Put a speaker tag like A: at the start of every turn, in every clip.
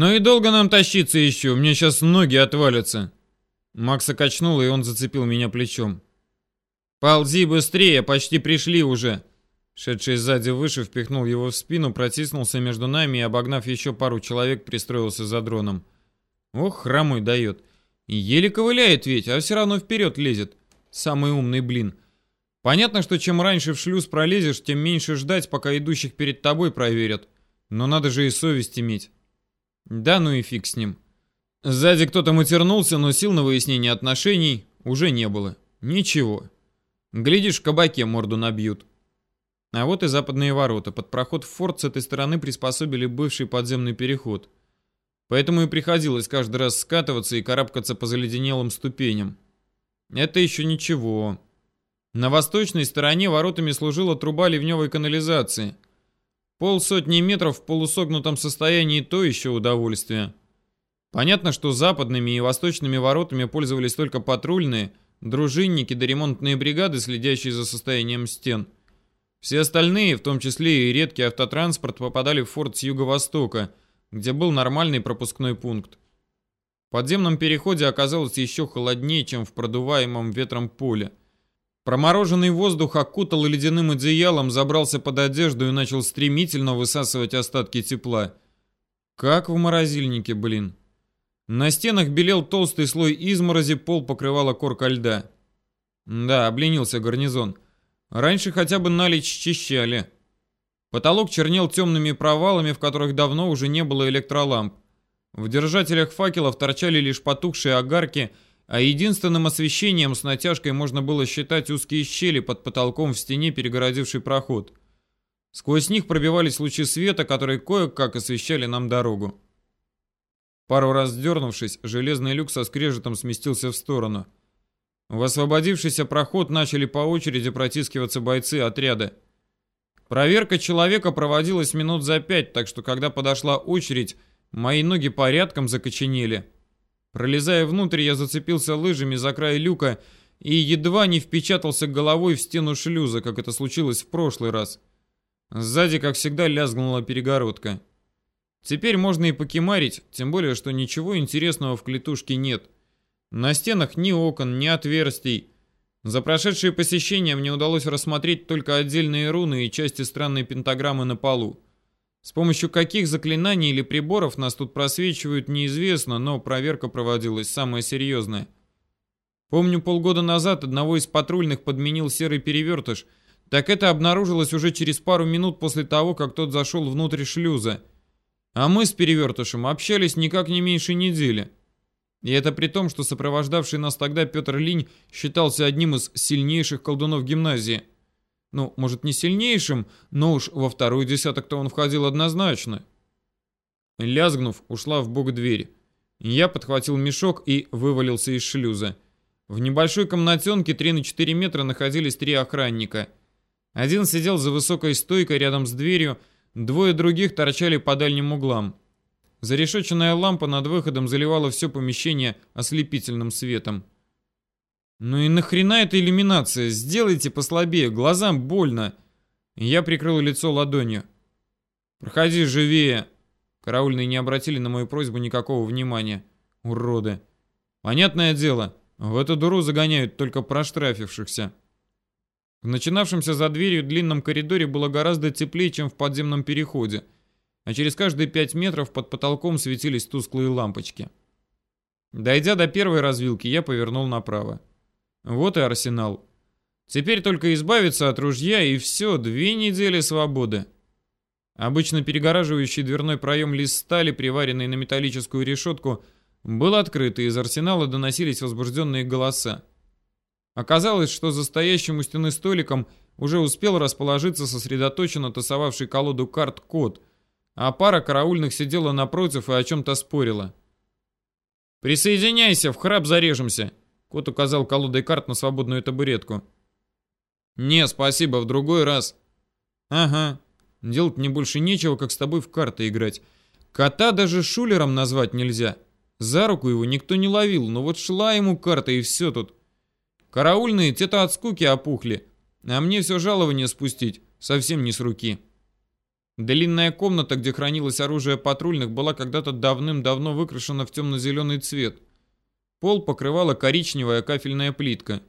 A: «Ну и долго нам тащиться еще? Мне сейчас ноги отвалятся». Макса качнуло, и он зацепил меня плечом. «Ползи быстрее, почти пришли уже!» Шедший сзади выше впихнул его в спину, протиснулся между нами и, обогнав еще пару человек, пристроился за дроном. Ох, хромой дает. Еле ковыляет ведь, а все равно вперед лезет. Самый умный блин. Понятно, что чем раньше в шлюз пролезешь, тем меньше ждать, пока идущих перед тобой проверят. Но надо же и совесть иметь. Да ну и фиг с ним. Сзади кто-то матернулся, но сил на выяснение отношений уже не было. Ничего. Глядишь, в кабаке морду набьют. А вот и западные ворота. Под проход в форт с этой стороны приспособили бывший подземный переход. Поэтому и приходилось каждый раз скатываться и карабкаться по заледенелым ступеням. Это еще ничего. На восточной стороне воротами служила труба ливневой канализации. Полсотни метров в полусогнутом состоянии то еще удовольствие. Понятно, что западными и восточными воротами пользовались только патрульные, дружинники да ремонтные бригады, следящие за состоянием стен. Все остальные, в том числе и редкий автотранспорт, попадали в форт с юго-востока, где был нормальный пропускной пункт. В подземном переходе оказалось еще холоднее, чем в продуваемом ветром поле. Промороженный воздух окутал ледяным одеялом, забрался под одежду и начал стремительно высасывать остатки тепла. Как в морозильнике, блин. На стенах белел толстый слой изморози, пол покрывала корка льда. Да, обленился гарнизон. Раньше хотя бы налить счищали. Потолок чернел темными провалами, в которых давно уже не было электроламп. В держателях факелов торчали лишь потухшие огарки, а единственным освещением с натяжкой можно было считать узкие щели под потолком в стене, перегородивший проход. Сквозь них пробивались лучи света, которые кое-как освещали нам дорогу. Пару раз дернувшись, железный люк со скрежетом сместился в сторону. В освободившийся проход начали по очереди протискиваться бойцы отряда. Проверка человека проводилась минут за пять, так что когда подошла очередь, мои ноги порядком закоченели. Пролезая внутрь, я зацепился лыжами за край люка и едва не впечатался головой в стену шлюза, как это случилось в прошлый раз. Сзади, как всегда, лязгнула перегородка. Теперь можно и покемарить, тем более, что ничего интересного в клетушке нет. На стенах ни окон, ни отверстий. За прошедшие посещения мне удалось рассмотреть только отдельные руны и части странной пентаграммы на полу. С помощью каких заклинаний или приборов нас тут просвечивают, неизвестно, но проверка проводилась самая серьезная. Помню, полгода назад одного из патрульных подменил серый перевертыш, так это обнаружилось уже через пару минут после того, как тот зашел внутрь шлюза. А мы с перевертышем общались никак не меньше недели. И это при том, что сопровождавший нас тогда Петр Линь считался одним из сильнейших колдунов гимназии. Ну, может, не сильнейшим, но уж во второй десяток-то он входил однозначно. Лязгнув, ушла в бок дверь. Я подхватил мешок и вывалился из шлюза. В небольшой комнатенке 3 на 4 метра находились три охранника. Один сидел за высокой стойкой рядом с дверью, двое других торчали по дальним углам. Зарешеченная лампа над выходом заливала все помещение ослепительным светом. «Ну и нахрена эта иллюминация? Сделайте послабее, глазам больно!» Я прикрыл лицо ладонью. «Проходи живее!» Караульные не обратили на мою просьбу никакого внимания. Уроды. Понятное дело, в эту дуру загоняют только проштрафившихся. В начинавшемся за дверью длинном коридоре было гораздо теплее, чем в подземном переходе – а через каждые пять метров под потолком светились тусклые лампочки. Дойдя до первой развилки, я повернул направо. Вот и арсенал. Теперь только избавиться от ружья, и все, две недели свободы. Обычно перегораживающий дверной проем лист стали, приваренный на металлическую решетку, был открыт, и из арсенала доносились возбужденные голоса. Оказалось, что за стоящим у стены столиком уже успел расположиться сосредоточенно тасовавший колоду карт кот, а пара караульных сидела напротив и о чем-то спорила. «Присоединяйся, в храп зарежемся!» Кот указал колодой карт на свободную табуретку. «Не, спасибо, в другой раз». «Ага, делать мне больше нечего, как с тобой в карты играть. Кота даже шулером назвать нельзя. За руку его никто не ловил, но вот шла ему карта и все тут. Караульные те-то от скуки опухли, а мне все жалование спустить совсем не с руки». Длинная комната, где хранилось оружие патрульных, была когда-то давным-давно выкрашена в темно-зеленый цвет. Пол покрывала коричневая кафельная плитка.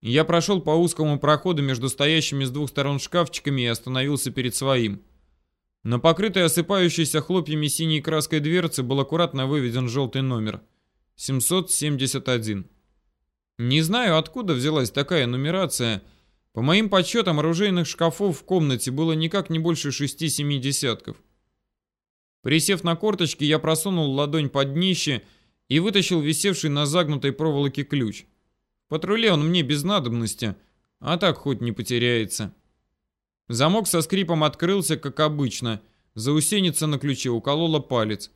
A: Я прошел по узкому проходу между стоящими с двух сторон шкафчиками и остановился перед своим. На покрытой осыпающейся хлопьями синей краской дверцы был аккуратно выведен желтый номер. 771. Не знаю, откуда взялась такая нумерация. По моим подсчетам, оружейных шкафов в комнате было никак не больше шести-семи десятков. Присев на корточки, я просунул ладонь под днище и вытащил висевший на загнутой проволоке ключ. В патруле он мне без надобности, а так хоть не потеряется. Замок со скрипом открылся, как обычно. Заусеница на ключе уколола палец.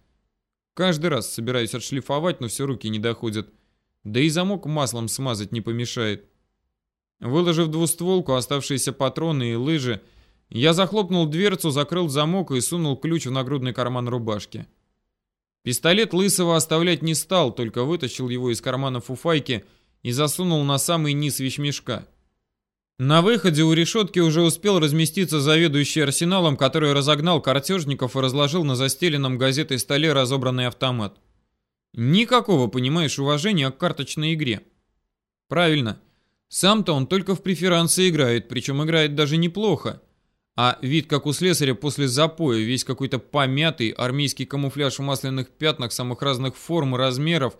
A: Каждый раз собираюсь отшлифовать, но все руки не доходят. Да и замок маслом смазать не помешает. Выложив двустволку, оставшиеся патроны и лыжи, я захлопнул дверцу, закрыл замок и сунул ключ в нагрудный карман рубашки. Пистолет Лысого оставлять не стал, только вытащил его из кармана фуфайки и засунул на самый низ вещмешка. На выходе у решетки уже успел разместиться заведующий арсеналом, который разогнал картежников и разложил на застеленном газетой столе разобранный автомат. Никакого, понимаешь, уважения к карточной игре. Правильно. Сам-то он только в преферансы играет, причем играет даже неплохо. А вид, как у слесаря после запоя, весь какой-то помятый, армейский камуфляж в масляных пятнах самых разных форм и размеров,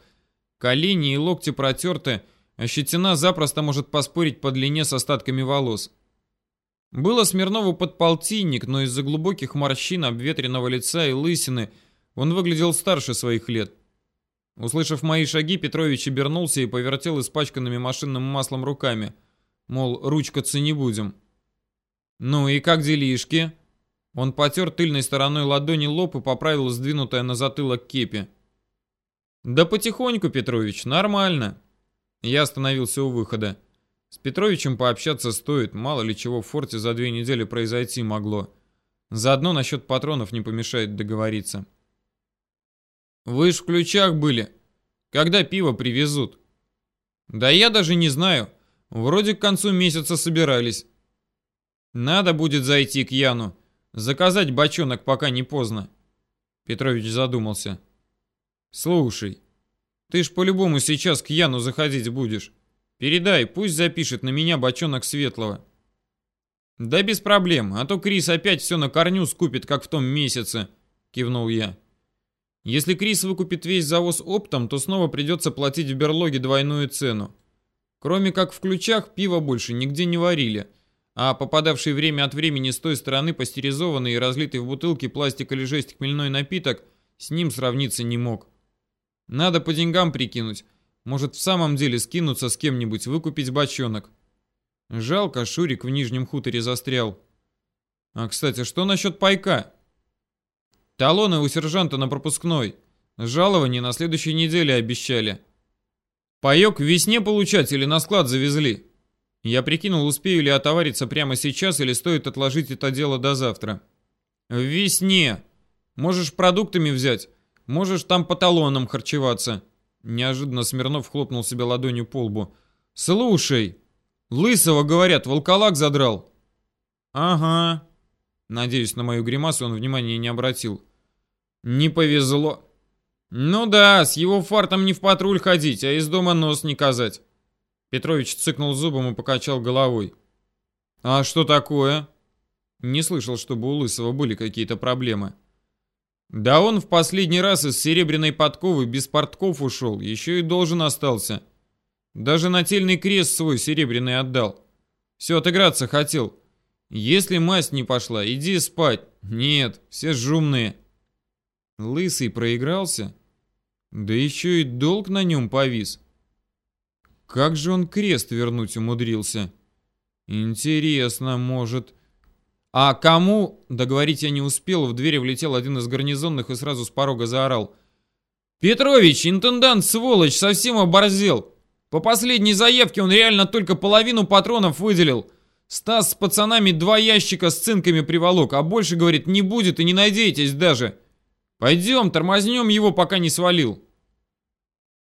A: колени и локти протерты – а щетина запросто может поспорить по длине с остатками волос. Было Смирнову подполтинник, но из-за глубоких морщин, обветренного лица и лысины он выглядел старше своих лет. Услышав мои шаги, Петрович обернулся и повертел испачканными машинным маслом руками. Мол, ручкаться не будем. «Ну и как делишки?» Он потер тыльной стороной ладони лоб и поправил сдвинутое на затылок кепи. «Да потихоньку, Петрович, нормально. Я остановился у выхода. С Петровичем пообщаться стоит, мало ли чего в форте за две недели произойти могло. Заодно насчет патронов не помешает договориться. Вы ж в ключах были. Когда пиво привезут? Да я даже не знаю. Вроде к концу месяца собирались. Надо будет зайти к Яну. Заказать бочонок, пока не поздно. Петрович задумался. Слушай, ты ж по-любому сейчас к Яну заходить будешь. Передай, пусть запишет на меня бочонок светлого. Да без проблем, а то Крис опять все на корню скупит, как в том месяце, кивнул я. Если Крис выкупит весь завоз оптом, то снова придется платить в берлоге двойную цену. Кроме как в ключах, пиво больше нигде не варили, а попадавший время от времени с той стороны пастеризованный и разлитый в бутылке пластик или жесть хмельной напиток с ним сравниться не мог. Надо по деньгам прикинуть. Может, в самом деле скинуться с кем-нибудь, выкупить бочонок. Жалко, Шурик в Нижнем хуторе застрял. А, кстати, что насчет пайка? Талоны у сержанта на пропускной. Жалование на следующей неделе обещали. Паёк в весне получать или на склад завезли? Я прикинул, успею ли отовариться прямо сейчас или стоит отложить это дело до завтра. В весне. Можешь продуктами взять. Можешь там по талонам харчеваться. Неожиданно Смирнов хлопнул себе ладонью по лбу. Слушай, Лысого, говорят, волколак задрал. Ага. Надеюсь, на мою гримасу он внимания не обратил. Не повезло. Ну да, с его фартом не в патруль ходить, а из дома нос не казать. Петрович цыкнул зубом и покачал головой. А что такое? Не слышал, чтобы у Лысого были какие-то проблемы. Да он в последний раз из серебряной подковы без портков ушел, еще и должен остался. Даже нательный крест свой серебряный отдал. Все, отыграться хотел. Если масть не пошла, иди спать. Нет, все жумные. Лысый проигрался? Да еще и долг на нем повис. Как же он крест вернуть умудрился? Интересно, может... «А кому?» Договорить я не успел, в двери влетел один из гарнизонных и сразу с порога заорал. «Петрович, интендант сволочь, совсем оборзел! По последней заявке он реально только половину патронов выделил. Стас с пацанами два ящика с цинками приволок, а больше, говорит, не будет и не надейтесь даже. Пойдем, тормознем его, пока не свалил».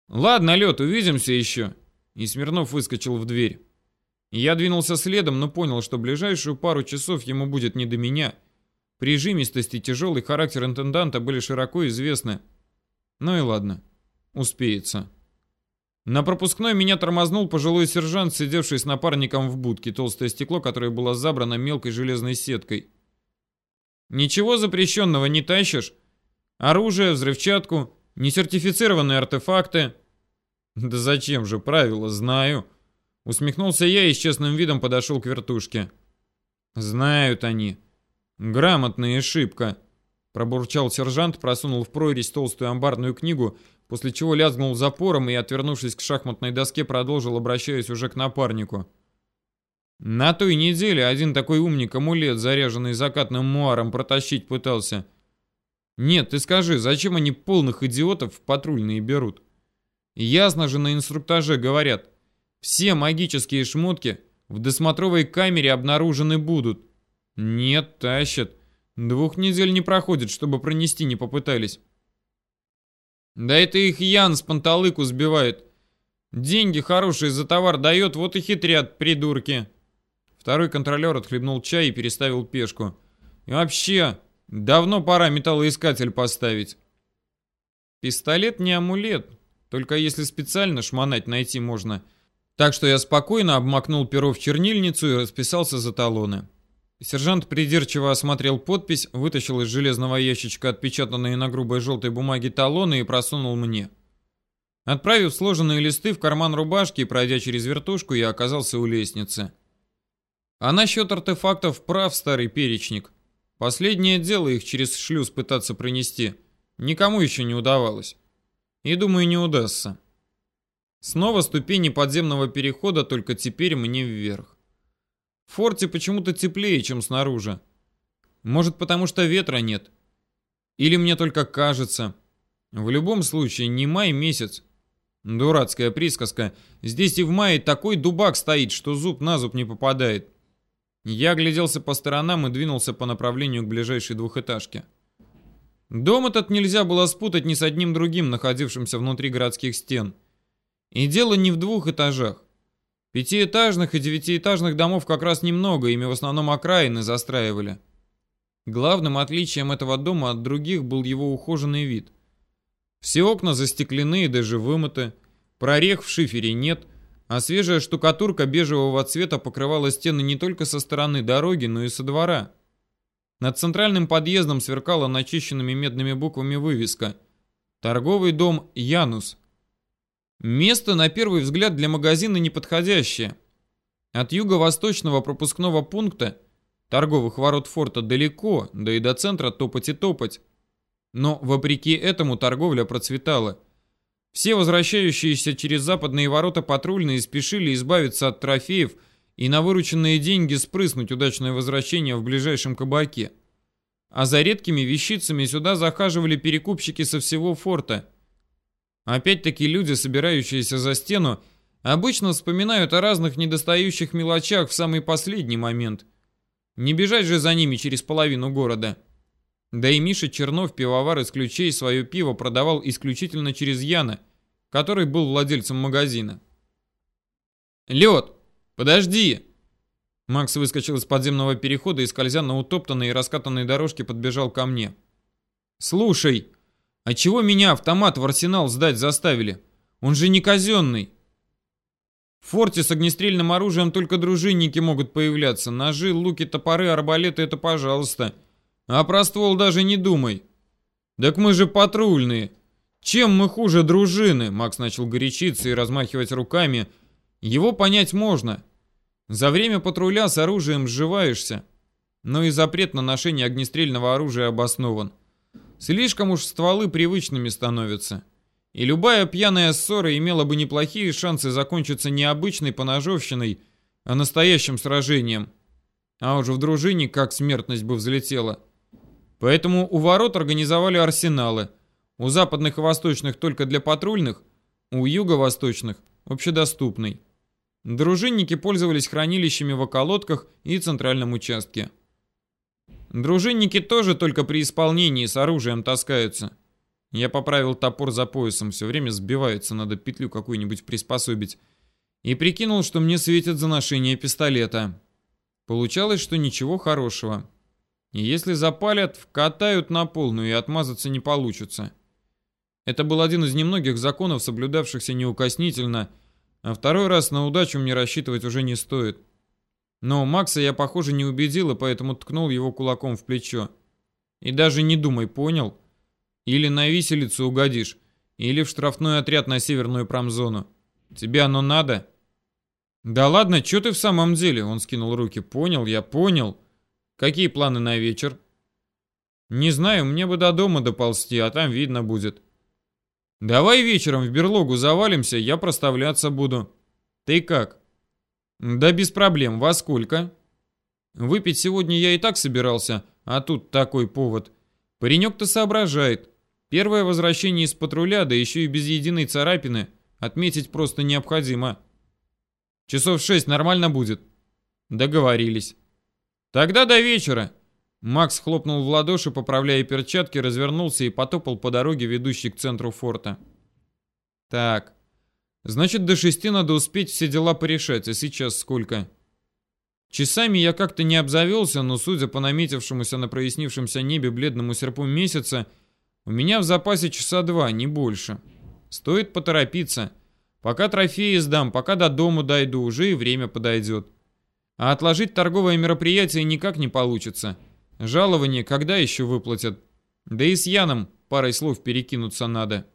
A: «Ладно, Лед, увидимся еще». И Смирнов выскочил в дверь. Я двинулся следом, но понял, что ближайшую пару часов ему будет не до меня. Прижимистость и тяжелый характер интенданта были широко известны. Ну и ладно, успеется. На пропускной меня тормознул пожилой сержант, сидевший с напарником в будке, толстое стекло, которое было забрано мелкой железной сеткой. «Ничего запрещенного не тащишь? Оружие, взрывчатку, несертифицированные артефакты?» «Да зачем же, правила знаю». Усмехнулся я и с честным видом подошел к вертушке. «Знают они. Грамотная ошибка», — пробурчал сержант, просунул в прорезь толстую амбарную книгу, после чего лязгнул запором и, отвернувшись к шахматной доске, продолжил, обращаясь уже к напарнику. На той неделе один такой умник амулет, заряженный закатным муаром, протащить пытался. Нет, ты скажи, зачем они полных идиотов в патрульные берут? Ясно же на инструктаже говорят, все магические шмотки в досмотровой камере обнаружены будут. Нет, тащат. Двух недель не проходит, чтобы пронести не попытались. Да это их Ян с панталыку сбивает. Деньги хорошие за товар дает, вот и хитрят, придурки. Второй контролер отхлебнул чай и переставил пешку. И вообще, давно пора металлоискатель поставить. Пистолет не амулет, только если специально шмонать найти можно. Так что я спокойно обмакнул перо в чернильницу и расписался за талоны. Сержант придирчиво осмотрел подпись, вытащил из железного ящичка отпечатанные на грубой желтой бумаге талоны и просунул мне. Отправив сложенные листы в карман рубашки и пройдя через вертушку, я оказался у лестницы. А насчет артефактов прав старый перечник. Последнее дело их через шлюз пытаться пронести. Никому еще не удавалось. И думаю, не удастся. Снова ступени подземного перехода, только теперь мне вверх. В форте почему-то теплее, чем снаружи. Может, потому что ветра нет. Или мне только кажется. В любом случае, не май месяц. Дурацкая присказка. Здесь и в мае такой дубак стоит, что зуб на зуб не попадает. Я гляделся по сторонам и двинулся по направлению к ближайшей двухэтажке. Дом этот нельзя было спутать ни с одним другим, находившимся внутри городских стен. И дело не в двух этажах. Пятиэтажных и девятиэтажных домов как раз немного, ими в основном окраины застраивали. Главным отличием этого дома от других был его ухоженный вид. Все окна застеклены и даже вымыты, прорех в шифере нет, а свежая штукатурка бежевого цвета покрывала стены не только со стороны дороги, но и со двора. Над центральным подъездом сверкала начищенными медными буквами вывеска «Торговый дом Янус». Место, на первый взгляд, для магазина неподходящее. От юго-восточного пропускного пункта, торговых ворот форта, далеко, да и до центра топать и топать. Но, вопреки этому, торговля процветала. Все возвращающиеся через западные ворота патрульные спешили избавиться от трофеев и на вырученные деньги спрыснуть удачное возвращение в ближайшем кабаке. А за редкими вещицами сюда захаживали перекупщики со всего форта – Опять-таки люди, собирающиеся за стену, обычно вспоминают о разных недостающих мелочах в самый последний момент. Не бежать же за ними через половину города. Да и Миша Чернов, пивовар из ключей, свое пиво продавал исключительно через Яна, который был владельцем магазина. «Лед! Подожди!» Макс выскочил из подземного перехода и, скользя на утоптанной и раскатанной дорожке, подбежал ко мне. «Слушай!» А чего меня автомат в арсенал сдать заставили? Он же не казенный. В форте с огнестрельным оружием только дружинники могут появляться. Ножи, луки, топоры, арбалеты — это пожалуйста. А про ствол даже не думай. Так мы же патрульные. Чем мы хуже дружины? Макс начал горячиться и размахивать руками. Его понять можно. За время патруля с оружием сживаешься. Но и запрет на ношение огнестрельного оружия обоснован. Слишком уж стволы привычными становятся. И любая пьяная ссора имела бы неплохие шансы закончиться не обычной поножовщиной, а настоящим сражением. А уже в дружине как смертность бы взлетела. Поэтому у ворот организовали арсеналы. У западных и восточных только для патрульных, у юго-восточных общедоступный. Дружинники пользовались хранилищами в околотках и центральном участке. Дружинники тоже только при исполнении с оружием таскаются. Я поправил топор за поясом, все время сбивается, надо петлю какую-нибудь приспособить. И прикинул, что мне светит за ношение пистолета. Получалось, что ничего хорошего. И если запалят, вкатают на полную и отмазаться не получится. Это был один из немногих законов, соблюдавшихся неукоснительно, а второй раз на удачу мне рассчитывать уже не стоит. Но Макса я, похоже, не убедил, и поэтому ткнул его кулаком в плечо. И даже не думай, понял? Или на виселицу угодишь, или в штрафной отряд на северную промзону. Тебе оно надо? Да ладно, что ты в самом деле? Он скинул руки. Понял, я понял. Какие планы на вечер? Не знаю, мне бы до дома доползти, а там видно будет. Давай вечером в берлогу завалимся, я проставляться буду. Ты как? Да без проблем. Во сколько? Выпить сегодня я и так собирался, а тут такой повод. Паренек-то соображает. Первое возвращение из патруля, да еще и без единой царапины, отметить просто необходимо. Часов шесть нормально будет? Договорились. Тогда до вечера. Макс хлопнул в ладоши, поправляя перчатки, развернулся и потопал по дороге, ведущей к центру форта. Так, значит, до шести надо успеть все дела порешать, а сейчас сколько? Часами я как-то не обзавелся, но, судя по наметившемуся на прояснившемся небе бледному серпу месяца, у меня в запасе часа два, не больше. Стоит поторопиться. Пока трофеи сдам, пока до дому дойду, уже и время подойдет. А отложить торговое мероприятие никак не получится. Жалование когда еще выплатят? Да и с Яном парой слов перекинуться надо.